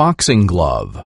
boxing glove.